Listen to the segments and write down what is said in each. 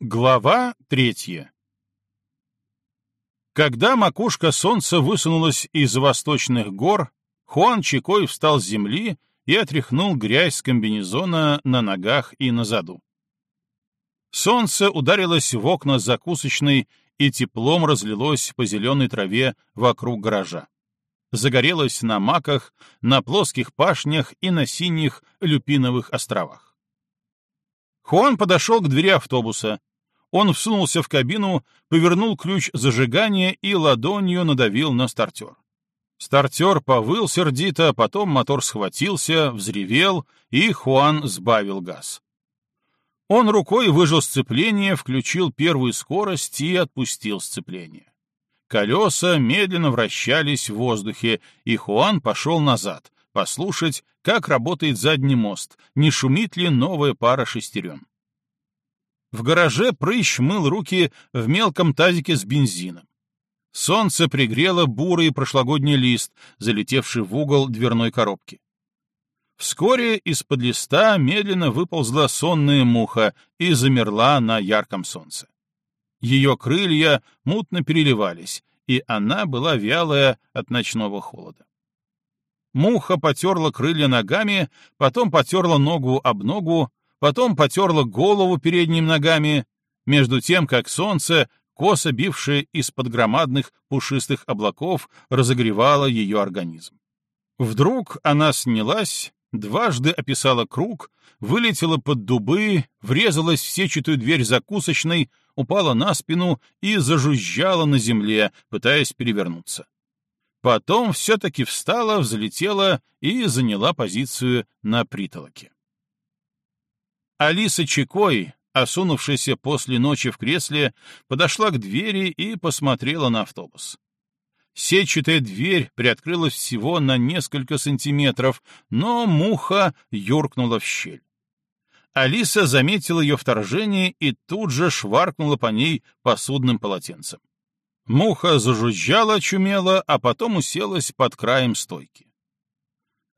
Глава третья Когда макушка солнца высунулась из восточных гор, Хуан Чикой встал с земли и отряхнул грязь с комбинезона на ногах и на заду. Солнце ударилось в окна закусочной и теплом разлилось по зеленой траве вокруг гаража. Загорелось на маках, на плоских пашнях и на синих люпиновых островах. Хуан подошел к двери автобуса. Он всунулся в кабину, повернул ключ зажигания и ладонью надавил на стартер. Стартер повыл сердито, потом мотор схватился, взревел, и Хуан сбавил газ. Он рукой выжил сцепление, включил первую скорость и отпустил сцепление. Колеса медленно вращались в воздухе, и Хуан пошел назад, послушать, как работает задний мост, не шумит ли новая пара шестерен. В гараже прыщ мыл руки в мелком тазике с бензином. Солнце пригрело бурый прошлогодний лист, залетевший в угол дверной коробки. Вскоре из-под листа медленно выползла сонная муха и замерла на ярком солнце. Ее крылья мутно переливались, и она была вялая от ночного холода. Муха потерла крылья ногами, потом потерла ногу об ногу, потом потерла голову передними ногами, между тем, как солнце, косо бившее из-под громадных пушистых облаков, разогревало ее организм. Вдруг она снялась дважды описала круг, вылетела под дубы, врезалась в сетчатую дверь закусочной, упала на спину и зажужжала на земле, пытаясь перевернуться. Потом все-таки встала, взлетела и заняла позицию на притолоке. Алиса Чекой, осунувшаяся после ночи в кресле, подошла к двери и посмотрела на автобус. Сетчатая дверь приоткрылась всего на несколько сантиметров, но муха юркнула в щель. Алиса заметила ее вторжение и тут же шваркнула по ней посудным полотенцем. Муха зажужжала чумело, а потом уселась под краем стойки.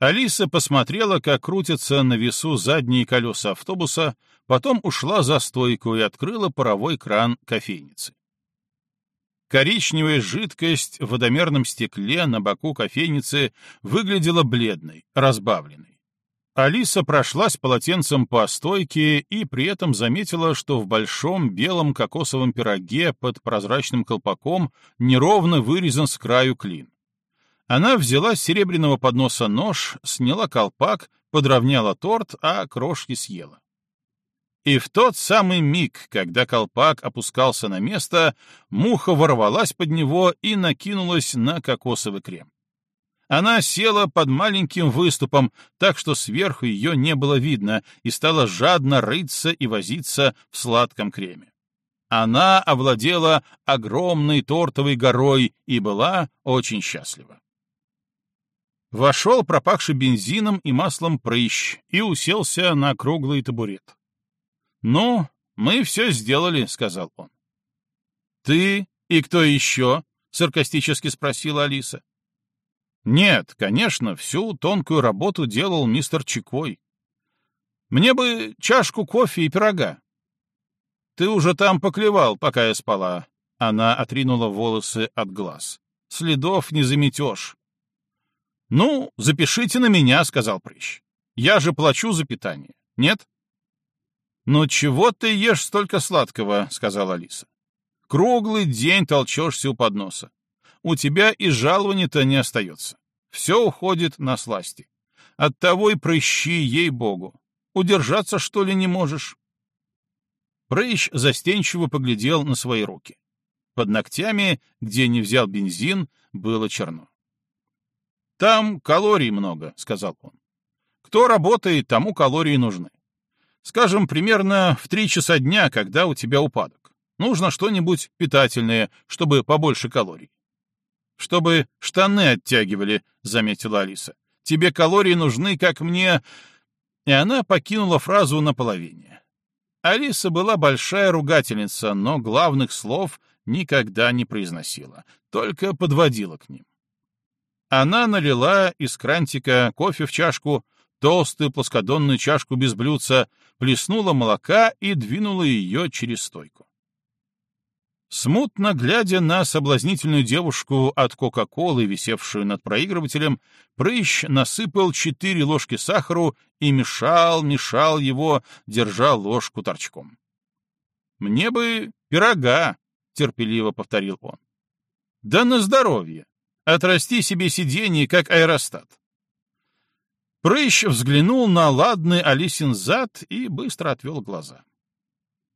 Алиса посмотрела, как крутятся на весу задние колеса автобуса, потом ушла за стойку и открыла паровой кран кофейницы. Коричневая жидкость в водомерном стекле на боку кофейницы выглядела бледной, разбавленной. Алиса прошлась полотенцем по стойке и при этом заметила, что в большом белом кокосовом пироге под прозрачным колпаком неровно вырезан с краю клин. Она взяла с серебряного подноса нож, сняла колпак, подровняла торт, а крошки съела. И в тот самый миг, когда колпак опускался на место, муха ворвалась под него и накинулась на кокосовый крем. Она села под маленьким выступом, так что сверху ее не было видно, и стала жадно рыться и возиться в сладком креме. Она овладела огромной тортовой горой и была очень счастлива. Вошел пропахший бензином и маслом прыщ и уселся на круглый табурет. «Ну, мы все сделали», — сказал он. «Ты и кто еще?» — саркастически спросила Алиса. «Нет, конечно, всю тонкую работу делал мистер Чикой. Мне бы чашку кофе и пирога». «Ты уже там поклевал, пока я спала». Она отринула волосы от глаз. «Следов не заметешь». «Ну, запишите на меня», — сказал прыщ. «Я же плачу за питание. Нет?» «Ну чего ты ешь столько сладкого?» — сказала Алиса. «Круглый день толчешься у подноса. У тебя и жалования-то не остается. Все уходит на сласти. Оттого и прыщи, ей-богу. Удержаться, что ли, не можешь?» Прыщ застенчиво поглядел на свои руки. Под ногтями, где не взял бензин, было черно. «Там калорий много», — сказал он. «Кто работает, тому калории нужны. Скажем, примерно в три часа дня, когда у тебя упадок. Нужно что-нибудь питательное, чтобы побольше калорий. Чтобы штаны оттягивали, заметила Алиса. Тебе калории нужны, как мне... И она покинула фразу наполовине. Алиса была большая ругательница, но главных слов никогда не произносила, только подводила к ним. Она налила из крантика кофе в чашку, толстую плоскодонную чашку без блюдца, плеснула молока и двинула ее через стойку. Смутно глядя на соблазнительную девушку от Кока-Колы, висевшую над проигрывателем, прыщ насыпал четыре ложки сахару и мешал, мешал его, держа ложку торчком. «Мне бы пирога», — терпеливо повторил он. «Да на здоровье! Отрасти себе сиденье, как аэростат!» Прыщ взглянул на ладный Алисин зад и быстро отвел глаза.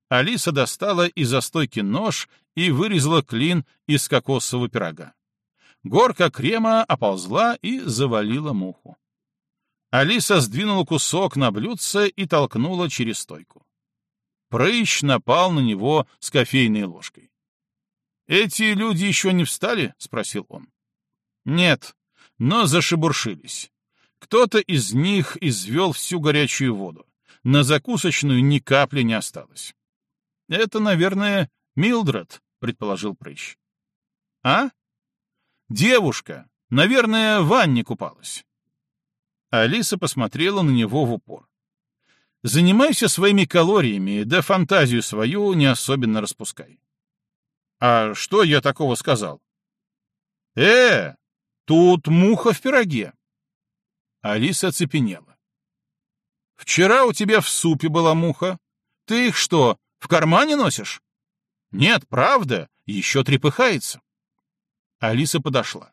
Алиса достала из-за стойки нож и вырезала клин из кокосового пирога. Горка крема оползла и завалила муху. Алиса сдвинула кусок на блюдце и толкнула через стойку. Прыщ напал на него с кофейной ложкой. «Эти люди еще не встали?» — спросил он. «Нет, но зашебуршились. Кто-то из них извел всю горячую воду. На закусочную ни капли не осталось. Это, наверное, Милдред, предположил Прыщ. А? Девушка. Наверное, в ванне купалась. Алиса посмотрела на него в упор. Занимайся своими калориями, да фантазию свою не особенно распускай. А что я такого сказал? Э, тут муха в пироге. Алиса оцепенела. Вчера у тебя в супе была муха. Ты их что, в кармане носишь? Нет, правда, еще трепыхается. Алиса подошла.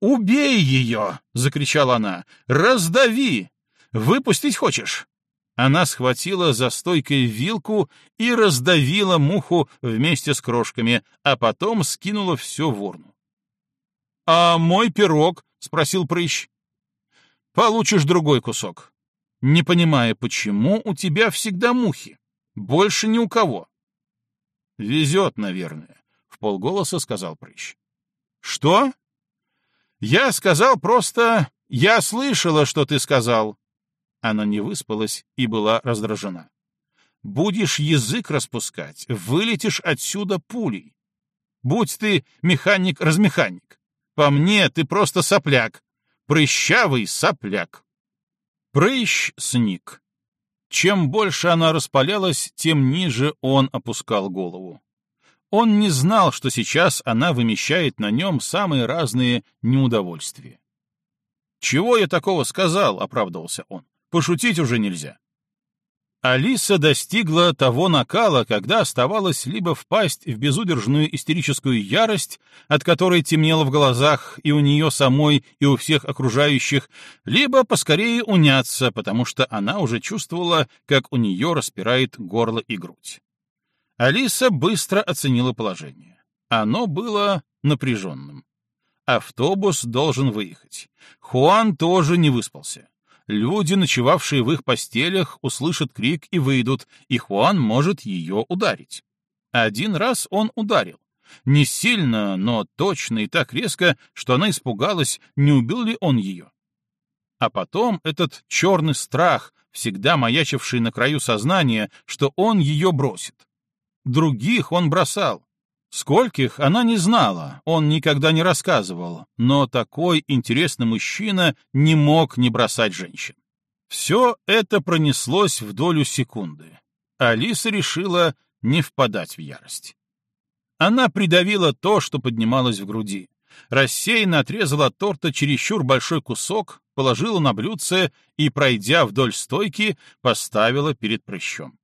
«Убей ее!» — закричала она. «Раздави! Выпустить хочешь?» Она схватила за стойкой вилку и раздавила муху вместе с крошками, а потом скинула все в урну. «А мой пирог?» — спросил прыщ. «Получишь другой кусок. Не понимая, почему у тебя всегда мухи. Больше ни у кого. Везет, наверное, в полголоса сказал прыщ. Что? Я сказал просто... Я слышала, что ты сказал. Она не выспалась и была раздражена. Будешь язык распускать, вылетишь отсюда пулей. Будь ты механик-размеханик. По мне ты просто сопляк. Прыщавый сопляк. Прыщ сник. Чем больше она распалялась, тем ниже он опускал голову. Он не знал, что сейчас она вымещает на нем самые разные неудовольствия. «Чего я такого сказал?» — оправдывался он. «Пошутить уже нельзя». Алиса достигла того накала, когда оставалось либо впасть в безудержную истерическую ярость, от которой темнело в глазах и у нее самой, и у всех окружающих, либо поскорее уняться, потому что она уже чувствовала, как у нее распирает горло и грудь. Алиса быстро оценила положение. Оно было напряженным. Автобус должен выехать. Хуан тоже не выспался. Люди, ночевавшие в их постелях, услышат крик и выйдут, и Хуан может ее ударить. Один раз он ударил. Не сильно, но точно и так резко, что она испугалась, не убил ли он ее. А потом этот черный страх, всегда маячивший на краю сознания, что он ее бросит. Других он бросал. Скольких она не знала, он никогда не рассказывал, но такой интересный мужчина не мог не бросать женщин. Все это пронеслось в долю секунды. Алиса решила не впадать в ярость. Она придавила то, что поднималось в груди. Рассеянно отрезала от торта чересчур большой кусок, положила на блюдце и, пройдя вдоль стойки, поставила перед прыщом.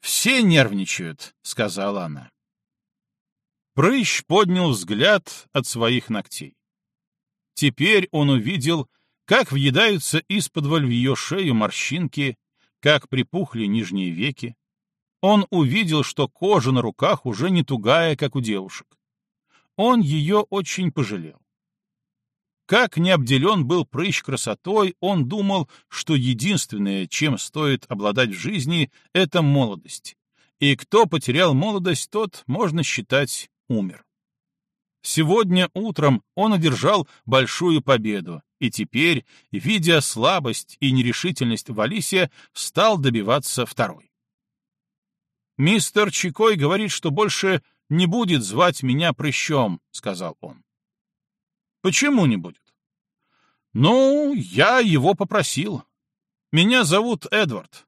«Все нервничают», — сказала она. Прыщ поднял взгляд от своих ногтей. Теперь он увидел, как въедаются из-под в ее шею морщинки, как припухли нижние веки. Он увидел, что кожа на руках уже не тугая, как у девушек. Он ее очень пожалел. Как не обделен был прыщ красотой, он думал, что единственное, чем стоит обладать в жизни, — это молодость. И кто потерял молодость, тот, можно считать, умер. Сегодня утром он одержал большую победу, и теперь, видя слабость и нерешительность в Алисе, стал добиваться второй. «Мистер Чикой говорит, что больше не будет звать меня прыщом», — сказал он. «Почему не будет?» Ну, я его попросил. Меня зовут Эдвард,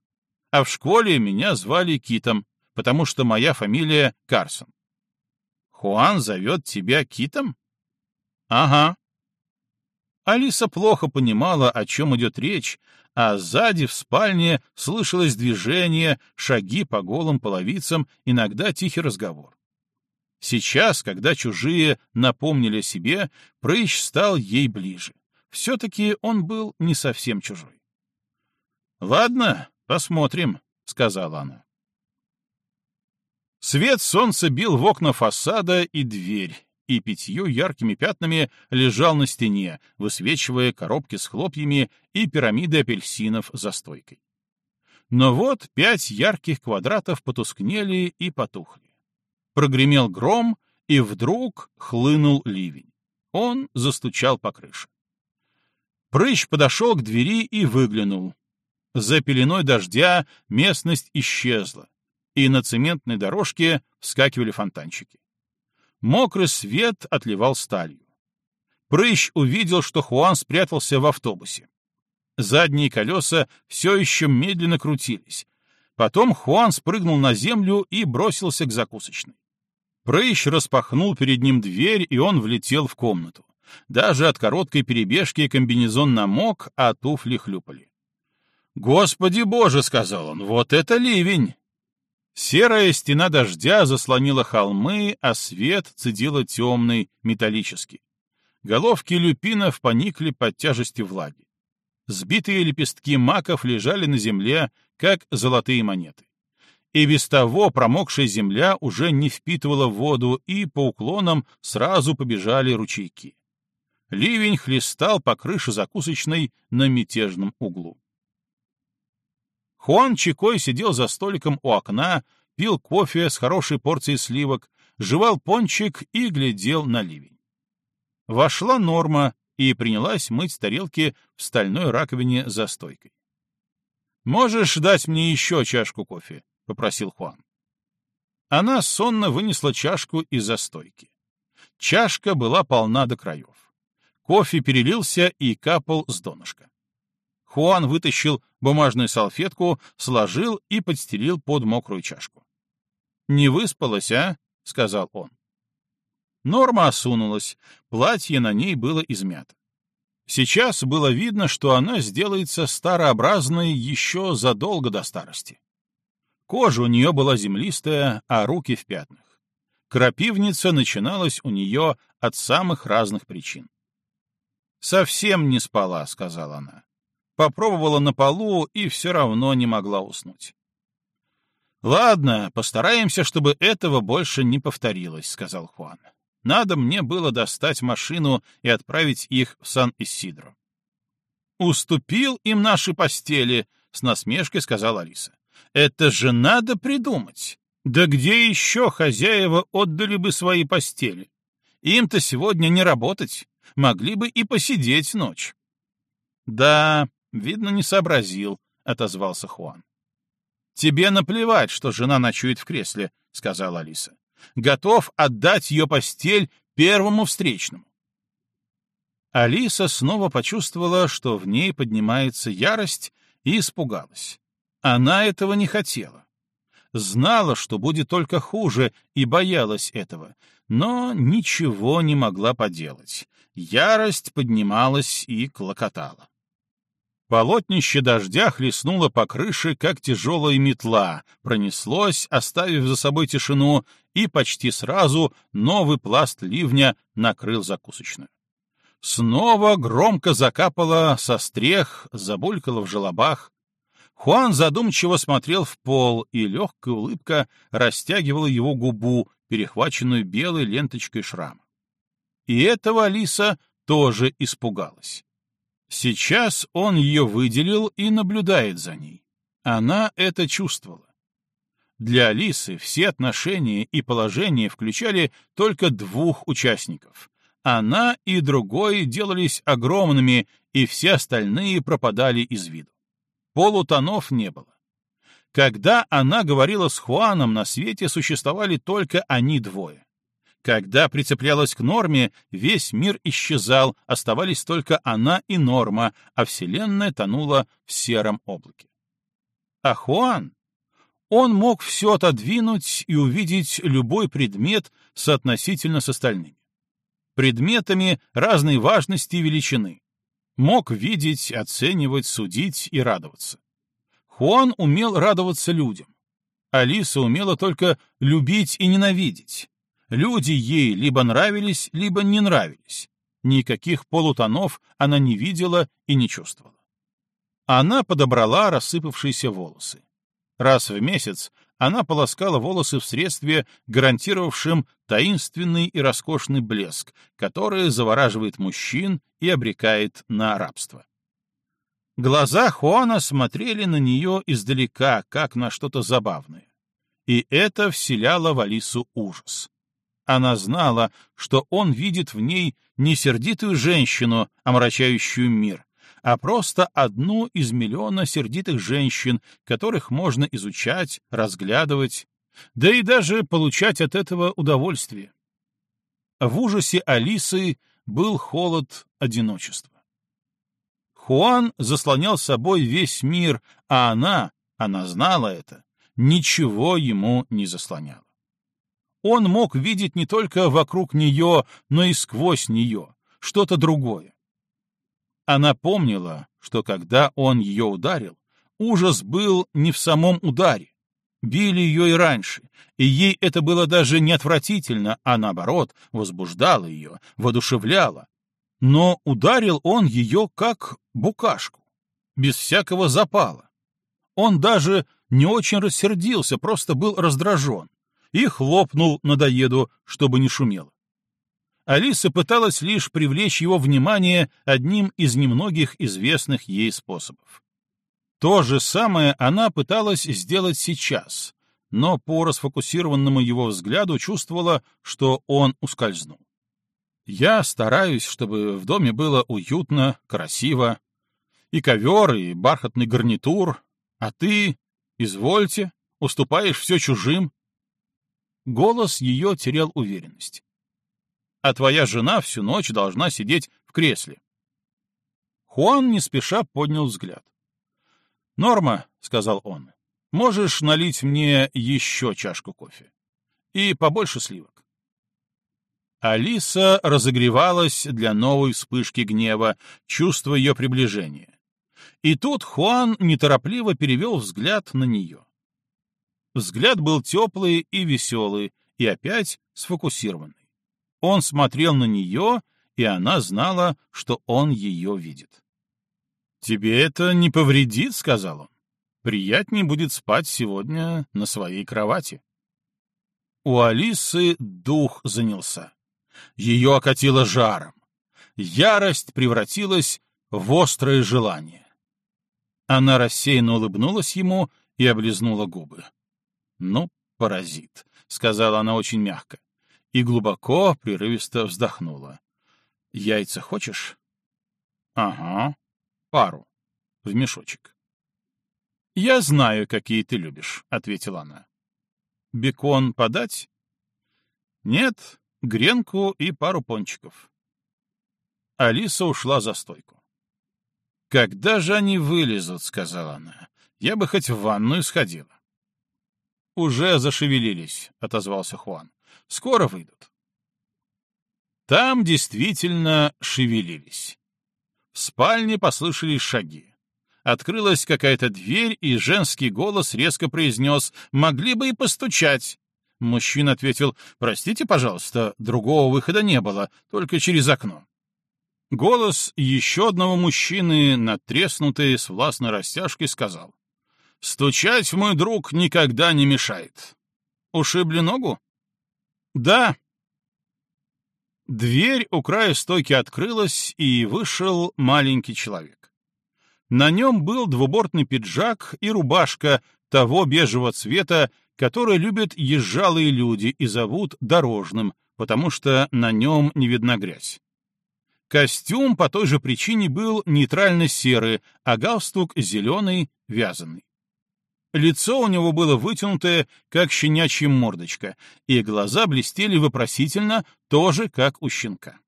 а в школе меня звали Китом, потому что моя фамилия Карсон. Хуан зовет тебя Китом? Ага. Алиса плохо понимала, о чем идет речь, а сзади в спальне слышалось движение, шаги по голым половицам, иногда тихий разговор. Сейчас, когда чужие напомнили о себе, прыщ стал ей ближе. Все-таки он был не совсем чужой. «Ладно, посмотрим», — сказала она. Свет солнца бил в окна фасада и дверь, и пятью яркими пятнами лежал на стене, высвечивая коробки с хлопьями и пирамиды апельсинов за стойкой. Но вот пять ярких квадратов потускнели и потухли. Прогремел гром, и вдруг хлынул ливень. Он застучал по крыше. Прыщ подошел к двери и выглянул. За пеленой дождя местность исчезла, и на цементной дорожке вскакивали фонтанчики. Мокрый свет отливал сталью. Прыщ увидел, что Хуан спрятался в автобусе. Задние колеса все еще медленно крутились. Потом Хуан спрыгнул на землю и бросился к закусочной. Прыщ распахнул перед ним дверь, и он влетел в комнату. Даже от короткой перебежки комбинезон намок, а туфли хлюпали. «Господи боже!» — сказал он, — «вот это ливень!» Серая стена дождя заслонила холмы, а свет цедила темный, металлический. Головки люпинов поникли под тяжестью влаги. Сбитые лепестки маков лежали на земле, как золотые монеты. И без того промокшая земля уже не впитывала воду, и по уклонам сразу побежали ручейки. Ливень хлестал по крыше закусочной на мятежном углу. Хуан Чикой сидел за столиком у окна, пил кофе с хорошей порцией сливок, жевал пончик и глядел на ливень. Вошла Норма и принялась мыть тарелки в стальной раковине за стойкой. «Можешь дать мне еще чашку кофе?» — попросил Хуан. Она сонно вынесла чашку из-за стойки. Чашка была полна до краев. Кофе перелился и капал с донышка. Хуан вытащил бумажную салфетку, сложил и подстелил под мокрую чашку. «Не выспалась, а?» — сказал он. Норма осунулась, платье на ней было измято. Сейчас было видно, что она сделается старообразной еще задолго до старости. Кожа у нее была землистая, а руки в пятнах. Крапивница начиналась у нее от самых разных причин. «Совсем не спала», — сказала она. Попробовала на полу и все равно не могла уснуть. «Ладно, постараемся, чтобы этого больше не повторилось», — сказал Хуан. «Надо мне было достать машину и отправить их в Сан-Исидро». «Уступил им наши постели», — с насмешкой сказала Алиса. «Это же надо придумать. Да где еще хозяева отдали бы свои постели? Им-то сегодня не работать могли бы и посидеть ночь. Да, видно, не сообразил, отозвался Хуан. Тебе наплевать, что жена ночует в кресле, сказала Алиса. Готов отдать ее постель первому встречному. Алиса снова почувствовала, что в ней поднимается ярость, и испугалась. Она этого не хотела. Знала, что будет только хуже, и боялась этого, но ничего не могла поделать. Ярость поднималась и клокотала. Полотнище дождя хлестнуло по крыше, как тяжелая метла, пронеслось, оставив за собой тишину, и почти сразу новый пласт ливня накрыл закусочную. Снова громко закапало со стрех, забулькало в желобах. Хуан задумчиво смотрел в пол, и легкая улыбка растягивала его губу, перехваченную белой ленточкой шрама. И этого Алиса тоже испугалась. Сейчас он ее выделил и наблюдает за ней. Она это чувствовала. Для Алисы все отношения и положения включали только двух участников. Она и другой делались огромными, и все остальные пропадали из виду. Полутонов не было. Когда она говорила с Хуаном, на свете существовали только они двое. Когда прицеплялась к норме, весь мир исчезал, оставались только она и норма, а Вселенная тонула в сером облаке. А Хуан? Он мог все отодвинуть и увидеть любой предмет соотносительно с остальными. Предметами разной важности и величины. Мог видеть, оценивать, судить и радоваться. Хуан умел радоваться людям. Алиса умела только любить и ненавидеть. Люди ей либо нравились, либо не нравились. Никаких полутонов она не видела и не чувствовала. Она подобрала рассыпавшиеся волосы. Раз в месяц она полоскала волосы в средстве, гарантировавшем таинственный и роскошный блеск, который завораживает мужчин и обрекает на рабство. Глаза Хуана смотрели на нее издалека, как на что-то забавное. И это вселяло в Алису ужас. Она знала, что он видит в ней не сердитую женщину, омрачающую мир, а просто одну из миллиона сердитых женщин, которых можно изучать, разглядывать, да и даже получать от этого удовольствие. В ужасе Алисы был холод одиночества. Хуан заслонял собой весь мир, а она, она знала это, ничего ему не заслоняла. Он мог видеть не только вокруг нее, но и сквозь нее, что-то другое. Она помнила, что когда он ее ударил, ужас был не в самом ударе. Били ее и раньше, и ей это было даже не отвратительно, а наоборот, возбуждало ее, воодушевляло. Но ударил он ее как букашку, без всякого запала. Он даже не очень рассердился, просто был раздражен и хлопнул надоеду, чтобы не шумело. Алиса пыталась лишь привлечь его внимание одним из немногих известных ей способов. То же самое она пыталась сделать сейчас, но по расфокусированному его взгляду чувствовала, что он ускользнул. «Я стараюсь, чтобы в доме было уютно, красиво, и ковер, и бархатный гарнитур, а ты, извольте, уступаешь все чужим». Голос ее терял уверенность а твоя жена всю ночь должна сидеть в кресле. Хуан не спеша поднял взгляд. «Норма», — сказал он, — «можешь налить мне еще чашку кофе? И побольше сливок». Алиса разогревалась для новой вспышки гнева, чувствуя ее приближение. И тут Хуан неторопливо перевел взгляд на нее. Взгляд был теплый и веселый, и опять сфокусированный. Он смотрел на нее, и она знала, что он ее видит. «Тебе это не повредит», — сказал он. «Приятнее будет спать сегодня на своей кровати». У Алисы дух занялся. Ее окатило жаром. Ярость превратилась в острое желание. Она рассеянно улыбнулась ему и облизнула губы. «Ну, паразит», — сказала она очень мягко и глубоко, прерывисто вздохнула. «Яйца хочешь?» «Ага, пару. В мешочек». «Я знаю, какие ты любишь», — ответила она. «Бекон подать?» «Нет, гренку и пару пончиков». Алиса ушла за стойку. «Когда же они вылезут?» — сказала она. «Я бы хоть в ванную сходила». «Уже зашевелились», — отозвался Хуан. Скоро выйдут. Там действительно шевелились. В спальне послышались шаги. Открылась какая-то дверь, и женский голос резко произнес «Могли бы и постучать». Мужчина ответил «Простите, пожалуйста, другого выхода не было, только через окно». Голос еще одного мужчины, надтреснутый с властной растяжкой, сказал «Стучать, мой друг, никогда не мешает». «Ушибли ногу?» «Да». Дверь у края стойки открылась, и вышел маленький человек. На нем был двубортный пиджак и рубашка того бежевого цвета, который любят езжалые люди и зовут дорожным, потому что на нем не видна грязь. Костюм по той же причине был нейтрально серый, а галстук зеленый, вязаный. Лицо у него было вытянутое, как щенячья мордочка, и глаза блестели вопросительно, тоже как у щенка.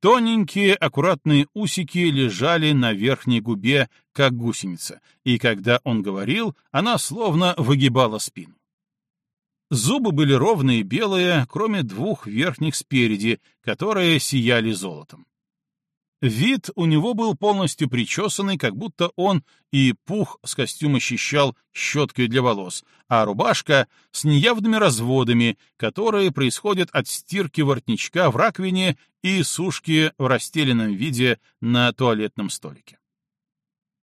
Тоненькие, аккуратные усики лежали на верхней губе, как гусеница, и когда он говорил, она словно выгибала спину. Зубы были ровные белые, кроме двух верхних спереди, которые сияли золотом. Вид у него был полностью причесанный, как будто он и пух с костюма счищал щеткой для волос, а рубашка с неявными разводами, которые происходят от стирки воротничка в раковине и сушки в расстеленном виде на туалетном столике.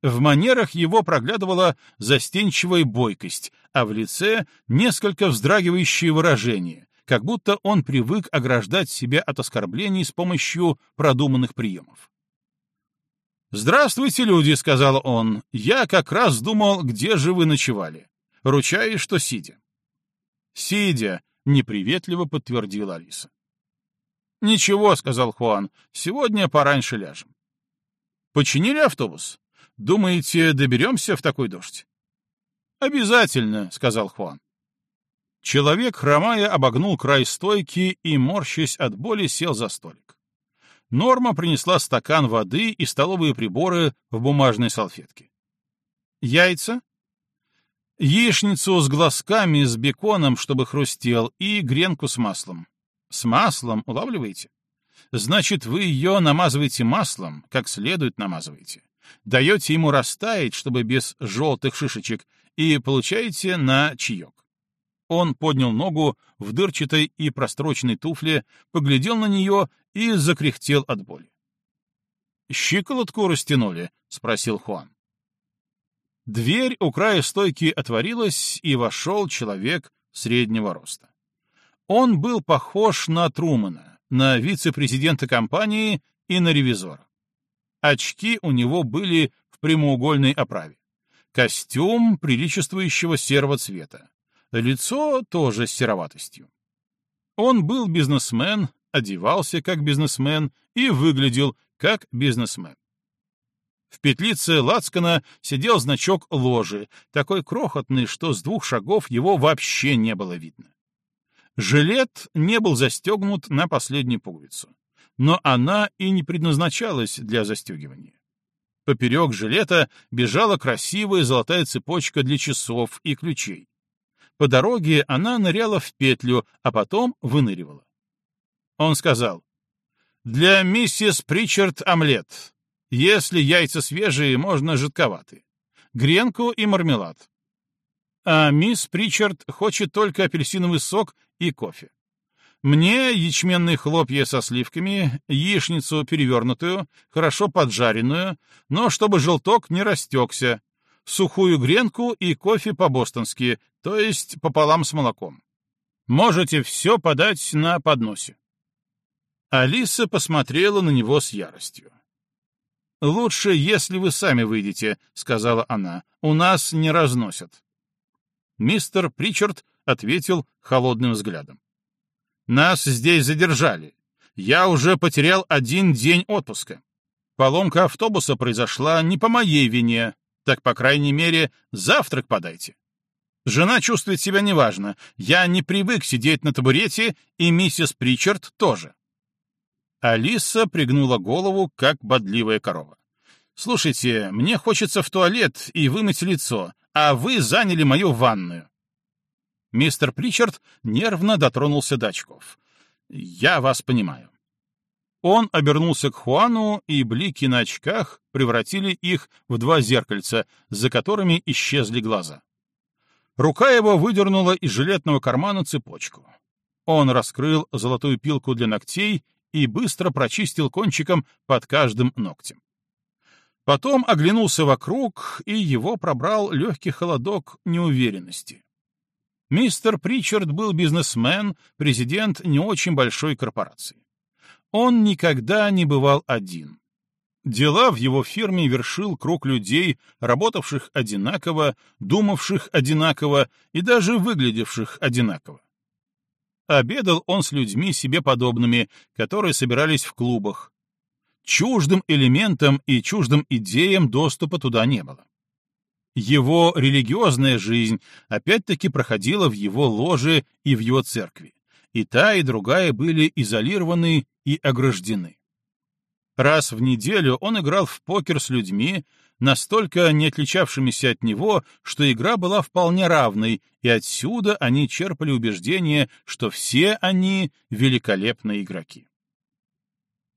В манерах его проглядывала застенчивая бойкость, а в лице несколько вздрагивающее выражение, как будто он привык ограждать себя от оскорблений с помощью продуманных приемов. «Здравствуйте, люди», — сказал он. «Я как раз думал, где же вы ночевали. Ручаюсь, что сидя». «Сидя», — неприветливо подтвердила Алиса. «Ничего», — сказал Хуан, — «сегодня пораньше ляжем». «Починили автобус? Думаете, доберемся в такой дождь?» «Обязательно», — сказал Хуан. Человек, хромая, обогнул край стойки и, морщась от боли, сел за столик. Норма принесла стакан воды и столовые приборы в бумажной салфетке. Яйца? Яичницу с глазками, с беконом, чтобы хрустел, и гренку с маслом. С маслом, улавливаете? Значит, вы ее намазываете маслом, как следует намазываете. Даете ему растаять, чтобы без желтых шишечек, и получаете на чаек. Он поднял ногу в дырчатой и простроченной туфле, поглядел на нее и закряхтел от боли. «Щиколотку растянули?» — спросил Хуан. Дверь у края стойки отворилась, и вошел человек среднего роста. Он был похож на Трумана, на вице-президента компании и на ревизора. Очки у него были в прямоугольной оправе. Костюм приличествующего серого цвета. Лицо тоже с сероватостью. Он был бизнесмен, одевался как бизнесмен и выглядел как бизнесмен. В петлице Лацкана сидел значок ложи, такой крохотный, что с двух шагов его вообще не было видно. Жилет не был застегнут на последнюю пуговицу, но она и не предназначалась для застегивания. Поперек жилета бежала красивая золотая цепочка для часов и ключей. По дороге она ныряла в петлю, а потом выныривала. Он сказал, «Для миссис Причард омлет. Если яйца свежие, можно жидковатые. Гренку и мармелад. А мисс Причард хочет только апельсиновый сок и кофе. Мне ячменные хлопья со сливками, яичницу перевернутую, хорошо поджаренную, но чтобы желток не растекся, сухую гренку и кофе по-бостонски, то есть пополам с молоком. Можете все подать на подносе. Алиса посмотрела на него с яростью. «Лучше, если вы сами выйдете», — сказала она. «У нас не разносят». Мистер Причард ответил холодным взглядом. «Нас здесь задержали. Я уже потерял один день отпуска. Поломка автобуса произошла не по моей вине, так, по крайней мере, завтрак подайте. Жена чувствует себя неважно. Я не привык сидеть на табурете, и миссис Причард тоже. Алиса пригнула голову, как бодливая корова. «Слушайте, мне хочется в туалет и вымыть лицо, а вы заняли мою ванную». Мистер Причард нервно дотронулся до очков. «Я вас понимаю. Он обернулся к Хуану, и блики на очках превратили их в два зеркальца, за которыми исчезли глаза. Рука его выдернула из жилетного кармана цепочку. Он раскрыл золотую пилку для ногтей и быстро прочистил кончиком под каждым ногтем. Потом оглянулся вокруг, и его пробрал легкий холодок неуверенности. Мистер Причард был бизнесмен, президент не очень большой корпорации. Он никогда не бывал один. Дела в его фирме вершил круг людей, работавших одинаково, думавших одинаково и даже выглядевших одинаково. Обедал он с людьми себе подобными, которые собирались в клубах. Чуждым элементам и чуждым идеям доступа туда не было. Его религиозная жизнь опять-таки проходила в его ложе и в его церкви, и та, и другая были изолированы и ограждены. Раз в неделю он играл в покер с людьми, настолько не отличавшимися от него, что игра была вполне равной, и отсюда они черпали убеждение, что все они великолепные игроки.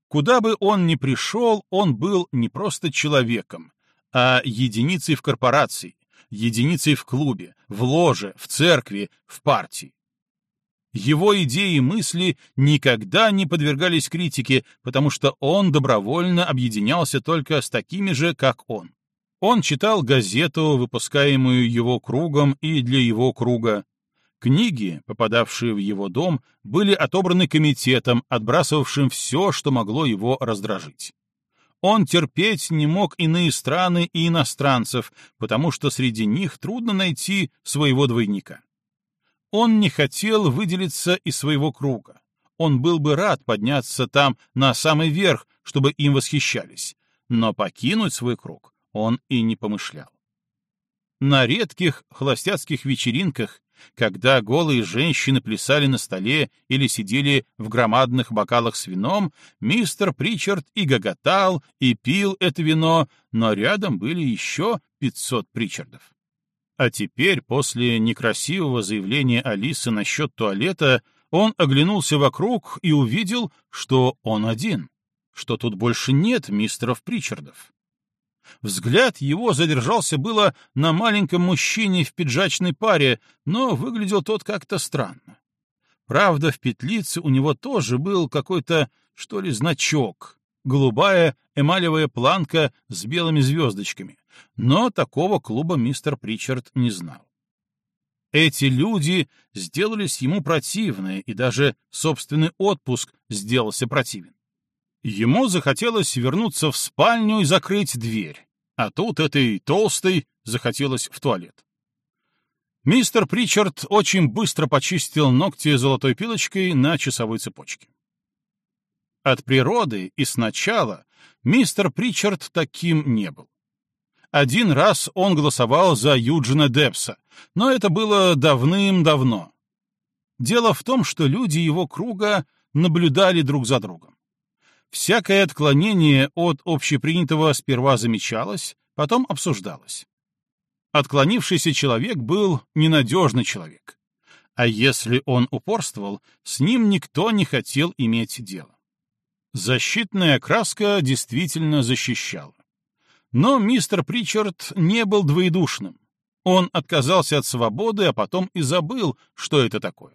Куда бы он ни пришел, он был не просто человеком, а единицей в корпорации, единицей в клубе, в ложе, в церкви, в партии. Его идеи и мысли никогда не подвергались критике, потому что он добровольно объединялся только с такими же, как он. Он читал газету, выпускаемую его кругом и для его круга. Книги, попадавшие в его дом, были отобраны комитетом, отбрасывавшим все, что могло его раздражить. Он терпеть не мог иные страны и иностранцев, потому что среди них трудно найти своего двойника. Он не хотел выделиться из своего круга. Он был бы рад подняться там на самый верх, чтобы им восхищались, но покинуть свой круг он и не помышлял. На редких холостяцких вечеринках, когда голые женщины плясали на столе или сидели в громадных бокалах с вином, мистер Причард и гоготал, и пил это вино, но рядом были еще пятьсот Причардов. А теперь, после некрасивого заявления Алисы насчет туалета, он оглянулся вокруг и увидел, что он один, что тут больше нет мистеров Причардов. Взгляд его задержался было на маленьком мужчине в пиджачной паре, но выглядел тот как-то странно. Правда, в петлице у него тоже был какой-то, что ли, значок, голубая эмалевая планка с белыми звездочками, но такого клуба мистер Причард не знал. Эти люди сделались ему противны, и даже собственный отпуск сделался противен. Ему захотелось вернуться в спальню и закрыть дверь, а тут этой толстой захотелось в туалет. Мистер Причард очень быстро почистил ногти золотой пилочкой на часовой цепочке. От природы и сначала мистер Причард таким не был. Один раз он голосовал за Юджина Депса, но это было давным-давно. Дело в том, что люди его круга наблюдали друг за другом. Всякое отклонение от общепринятого сперва замечалось, потом обсуждалось. Отклонившийся человек был ненадежный человек. А если он упорствовал, с ним никто не хотел иметь дело. Защитная краска действительно защищала. Но мистер Причард не был двоедушным. Он отказался от свободы, а потом и забыл, что это такое.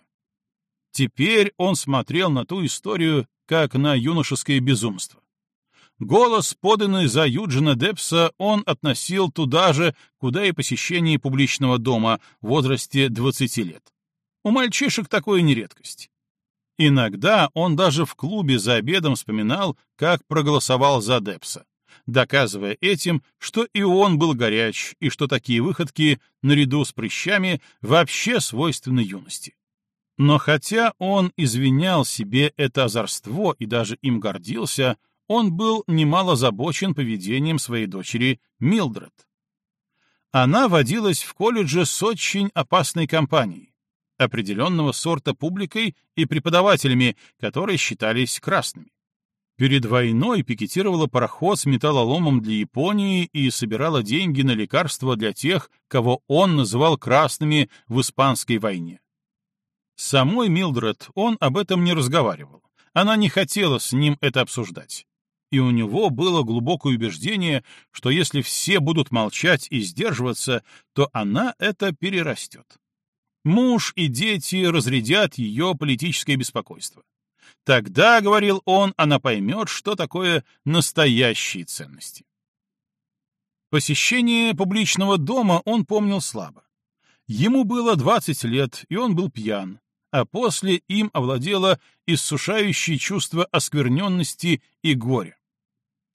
Теперь он смотрел на ту историю, как на юношеское безумство. Голос, поданный за Юджина Депса, он относил туда же, куда и посещение публичного дома в возрасте 20 лет. У мальчишек такое не редкость. Иногда он даже в клубе за обедом вспоминал, как проголосовал за Депса доказывая этим, что и он был горяч, и что такие выходки, наряду с прыщами, вообще свойственны юности. Но хотя он извинял себе это озорство и даже им гордился, он был немало озабочен поведением своей дочери Милдред. Она водилась в колледже с очень опасной компанией, определенного сорта публикой и преподавателями, которые считались красными. Перед войной пикетировала пароход с металлоломом для Японии и собирала деньги на лекарства для тех, кого он называл красными в Испанской войне. С самой Милдред он об этом не разговаривал. Она не хотела с ним это обсуждать. И у него было глубокое убеждение, что если все будут молчать и сдерживаться, то она это перерастет. Муж и дети разрядят ее политическое беспокойство. Тогда, — говорил он, — она поймет, что такое настоящие ценности. Посещение публичного дома он помнил слабо. Ему было 20 лет, и он был пьян, а после им овладело иссушающее чувство оскверненности и горя.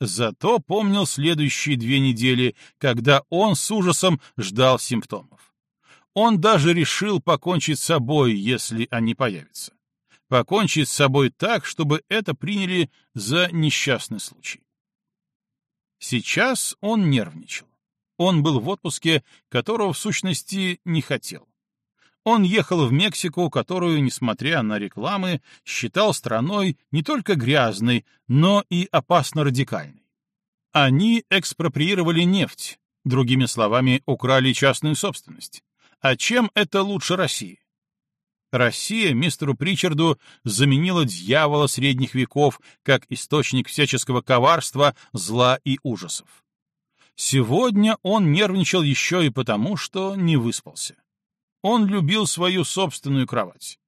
Зато помнил следующие две недели, когда он с ужасом ждал симптомов. Он даже решил покончить с собой, если они появятся покончить с собой так, чтобы это приняли за несчастный случай. Сейчас он нервничал. Он был в отпуске, которого в сущности не хотел. Он ехал в Мексику, которую, несмотря на рекламы, считал страной не только грязной, но и опасно радикальной. Они экспроприировали нефть, другими словами, украли частную собственность. А чем это лучше России? Россия мистеру Причарду заменила дьявола средних веков как источник всяческого коварства, зла и ужасов. Сегодня он нервничал еще и потому, что не выспался. Он любил свою собственную кровать.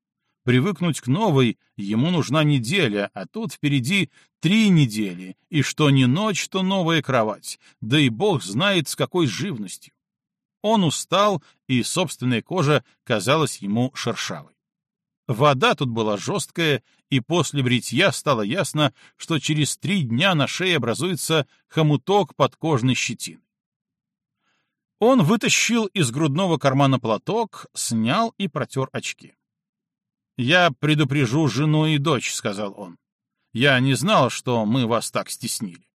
Привыкнуть к новой ему нужна неделя, а тут впереди три недели, и что не ночь, то новая кровать, да и бог знает с какой живностью. Он устал, и собственная кожа казалась ему шершавой. Вода тут была жесткая, и после бритья стало ясно, что через три дня на шее образуется хомуток подкожной щетины. Он вытащил из грудного кармана платок, снял и протер очки. «Я предупрежу жену и дочь», — сказал он. «Я не знал, что мы вас так стеснили».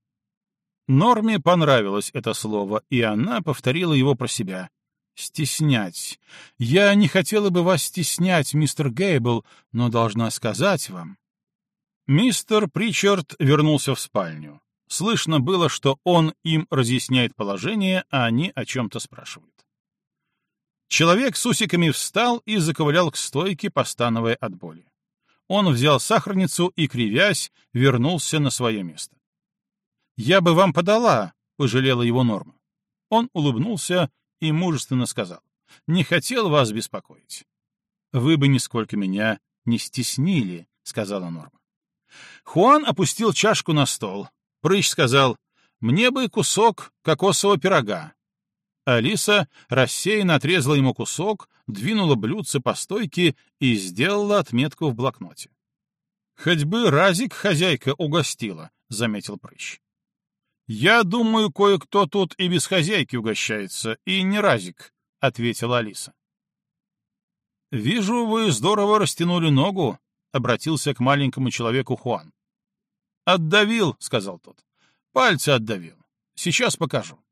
Норме понравилось это слово, и она повторила его про себя. «Стеснять. Я не хотела бы вас стеснять, мистер Гейбл, но должна сказать вам». Мистер Причард вернулся в спальню. Слышно было, что он им разъясняет положение, а они о чем-то спрашивают. Человек с усиками встал и заковылял к стойке, постановая от боли. Он взял сахарницу и, кривясь, вернулся на свое место. «Я бы вам подала», — пожалела его Норма. Он улыбнулся и мужественно сказал. «Не хотел вас беспокоить». «Вы бы нисколько меня не стеснили», — сказала Норма. Хуан опустил чашку на стол, Прыщ сказал, «Мне бы кусок кокосового пирога». Алиса рассеянно отрезала ему кусок, двинула блюдце по стойке и сделала отметку в блокноте. «Хоть бы разик хозяйка угостила», — заметил Прыщ. «Я думаю, кое-кто тут и без хозяйки угощается, и не разик», — ответила Алиса. «Вижу, вы здорово растянули ногу», — обратился к маленькому человеку Хуан. «Отдавил», — сказал тот. «Пальцы отдавил. Сейчас покажу».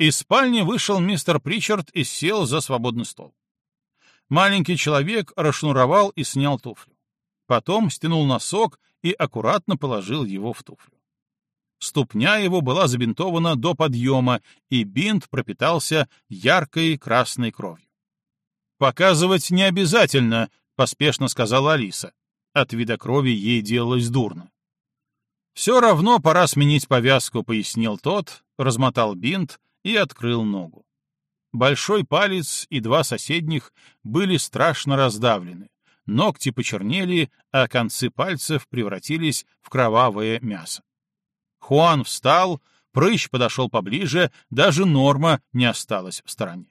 Из спальни вышел мистер Причард и сел за свободный стол. Маленький человек расшнуровал и снял туфлю. Потом стянул носок и аккуратно положил его в туфлю. Ступня его была забинтована до подъема, и бинт пропитался яркой красной кровью. «Показывать не обязательно», — поспешно сказала Алиса. От вида крови ей делалось дурно. «Все равно пора сменить повязку», — пояснил тот, размотал бинт и открыл ногу. Большой палец и два соседних были страшно раздавлены, ногти почернели, а концы пальцев превратились в кровавое мясо. Хуан встал, прыщ подошел поближе, даже Норма не осталась в стороне.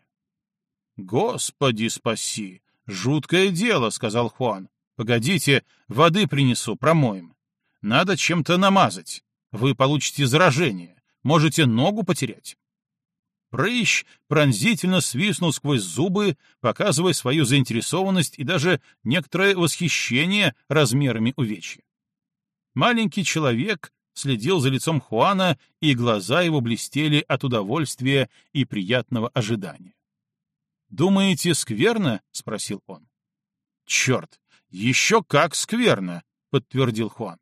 «Господи спаси! Жуткое дело», — сказал Хуан. Погодите, воды принесу, промоем. Надо чем-то намазать. Вы получите заражение. Можете ногу потерять. Прыщ пронзительно свистнул сквозь зубы, показывая свою заинтересованность и даже некоторое восхищение размерами увечья. Маленький человек следил за лицом Хуана, и глаза его блестели от удовольствия и приятного ожидания. «Думаете, скверно?» — спросил он. «Черт, «Еще как скверно», — подтвердил Хуан.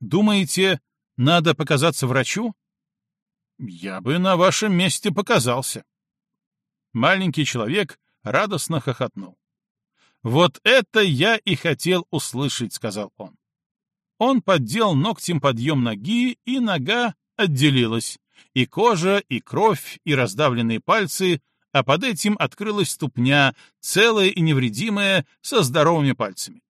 «Думаете, надо показаться врачу?» «Я бы на вашем месте показался». Маленький человек радостно хохотнул. «Вот это я и хотел услышать», — сказал он. Он поддел ногтем подъем ноги, и нога отделилась. И кожа, и кровь, и раздавленные пальцы а под этим открылась ступня, целая и невредимая, со здоровыми пальцами.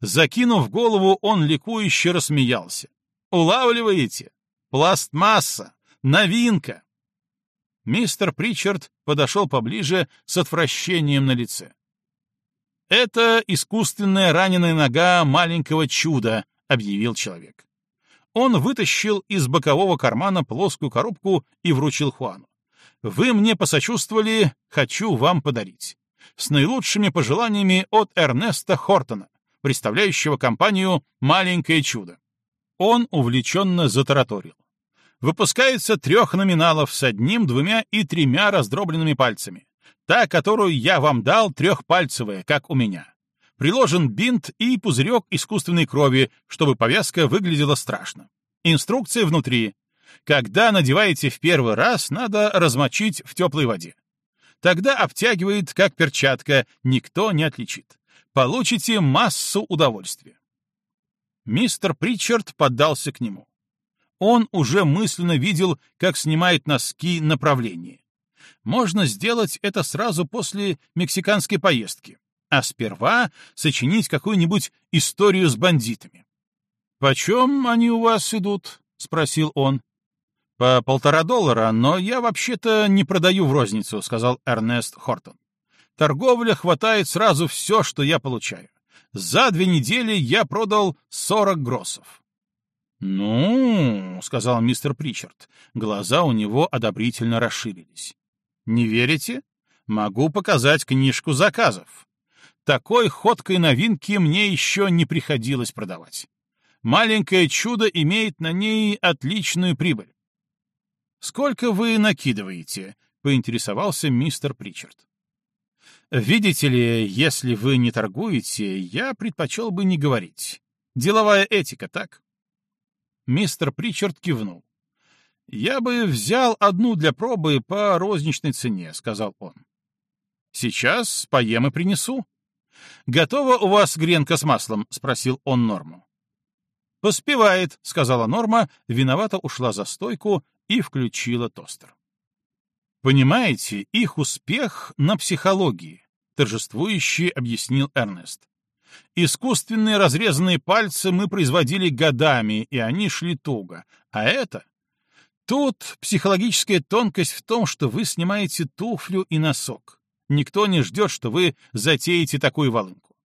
Закинув голову, он ликующе рассмеялся. «Улавливаете? Пластмасса! Новинка!» Мистер Причард подошел поближе с отвращением на лице. «Это искусственная раненая нога маленького чуда», — объявил человек. Он вытащил из бокового кармана плоскую коробку и вручил Хуану. Вы мне посочувствовали, хочу вам подарить. С наилучшими пожеланиями от Эрнеста Хортона, представляющего компанию «Маленькое чудо». Он увлеченно затараторил. Выпускается трех номиналов с одним, двумя и тремя раздробленными пальцами. Та, которую я вам дал, трехпальцевая, как у меня. Приложен бинт и пузырек искусственной крови, чтобы повязка выглядела страшно. Инструкция внутри. Когда надеваете в первый раз, надо размочить в теплой воде. Тогда обтягивает, как перчатка, никто не отличит. Получите массу удовольствия. Мистер Причард поддался к нему. Он уже мысленно видел, как снимает носки направление. Можно сделать это сразу после мексиканской поездки, а сперва сочинить какую-нибудь историю с бандитами. «Почем они у вас идут?» — спросил он. «По полтора доллара, но я вообще-то не продаю в розницу», — сказал Эрнест Хортон. «Торговля хватает сразу все, что я получаю. За две недели я продал сорок гроссов». «Ну», — сказал мистер Причард, глаза у него одобрительно расширились. «Не верите? Могу показать книжку заказов. Такой ходкой новинки мне еще не приходилось продавать. Маленькое чудо имеет на ней отличную прибыль. «Сколько вы накидываете?» — поинтересовался мистер Причард. «Видите ли, если вы не торгуете, я предпочел бы не говорить. Деловая этика, так?» Мистер Причард кивнул. «Я бы взял одну для пробы по розничной цене», — сказал он. «Сейчас поем и принесу». «Готова у вас гренка с маслом?» — спросил он Норму. «Поспевает», — сказала Норма, виновато ушла за стойку и включила тостер. «Понимаете, их успех на психологии», — торжествующе объяснил Эрнест. «Искусственные разрезанные пальцы мы производили годами, и они шли туго. А это...» Тут психологическая тонкость в том, что вы снимаете туфлю и носок. Никто не ждет, что вы затеете такую волынку.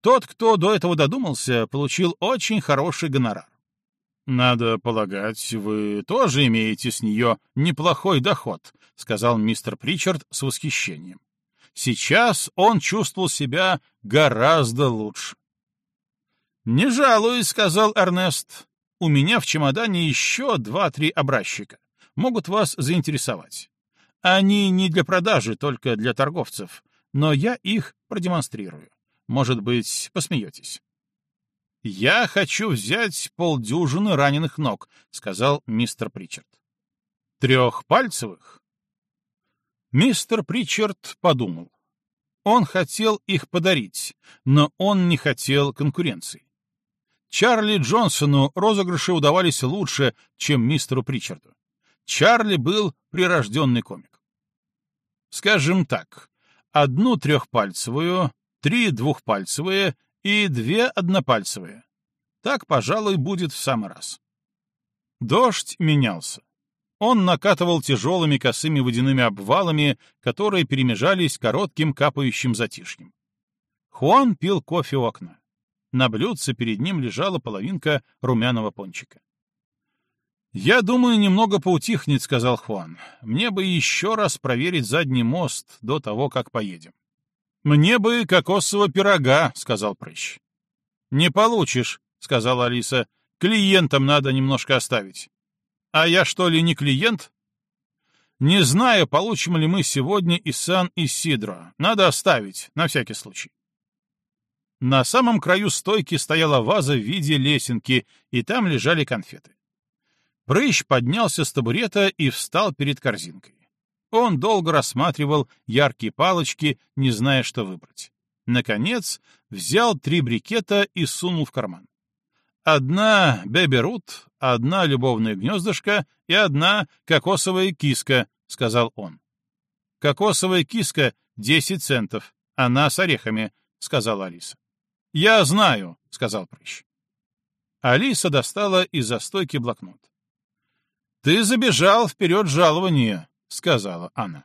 Тот, кто до этого додумался, получил очень хороший гонорар. «Надо полагать, вы тоже имеете с нее неплохой доход», — сказал мистер Причард с восхищением. Сейчас он чувствовал себя гораздо лучше. «Не жалуюсь», — сказал Эрнест. «У меня в чемодане еще два-три образчика. Могут вас заинтересовать. Они не для продажи, только для торговцев, но я их продемонстрирую. Может быть, посмеетесь». «Я хочу взять полдюжины раненых ног», — сказал мистер Причард. «Трехпальцевых?» Мистер Причард подумал. Он хотел их подарить, но он не хотел конкуренции. Чарли Джонсону розыгрыши удавались лучше, чем мистеру Причарду. Чарли был прирожденный комик. Скажем так, одну трехпальцевую, три двухпальцевые и две однопальцевые. Так, пожалуй, будет в самый раз. Дождь менялся. Он накатывал тяжелыми косыми водяными обвалами, которые перемежались коротким капающим затишьем. Хуан пил кофе у окна. На блюдце перед ним лежала половинка румяного пончика. «Я думаю, немного поутихнет», — сказал Хуан. «Мне бы еще раз проверить задний мост до того, как поедем». «Мне бы кокосового пирога», — сказал прыщ. «Не получишь», — сказала Алиса. «Клиентам надо немножко оставить». «А я что ли не клиент?» «Не знаю, получим ли мы сегодня и Сан-Исидро. Надо оставить, на всякий случай». На самом краю стойки стояла ваза в виде лесенки, и там лежали конфеты. Прыщ поднялся с табурета и встал перед корзинкой. Он долго рассматривал яркие палочки, не зная, что выбрать. Наконец, взял три брикета и сунул в карман. Одна беберут, одна любовное гнездышко и одна кокосовая киска, — сказал он. Кокосовая киска — десять центов, она с орехами, — сказала Алиса. Я знаю, — сказал прыщ. Алиса достала из-за стойки блокнот. Ты забежал вперед жалования, — сказала она.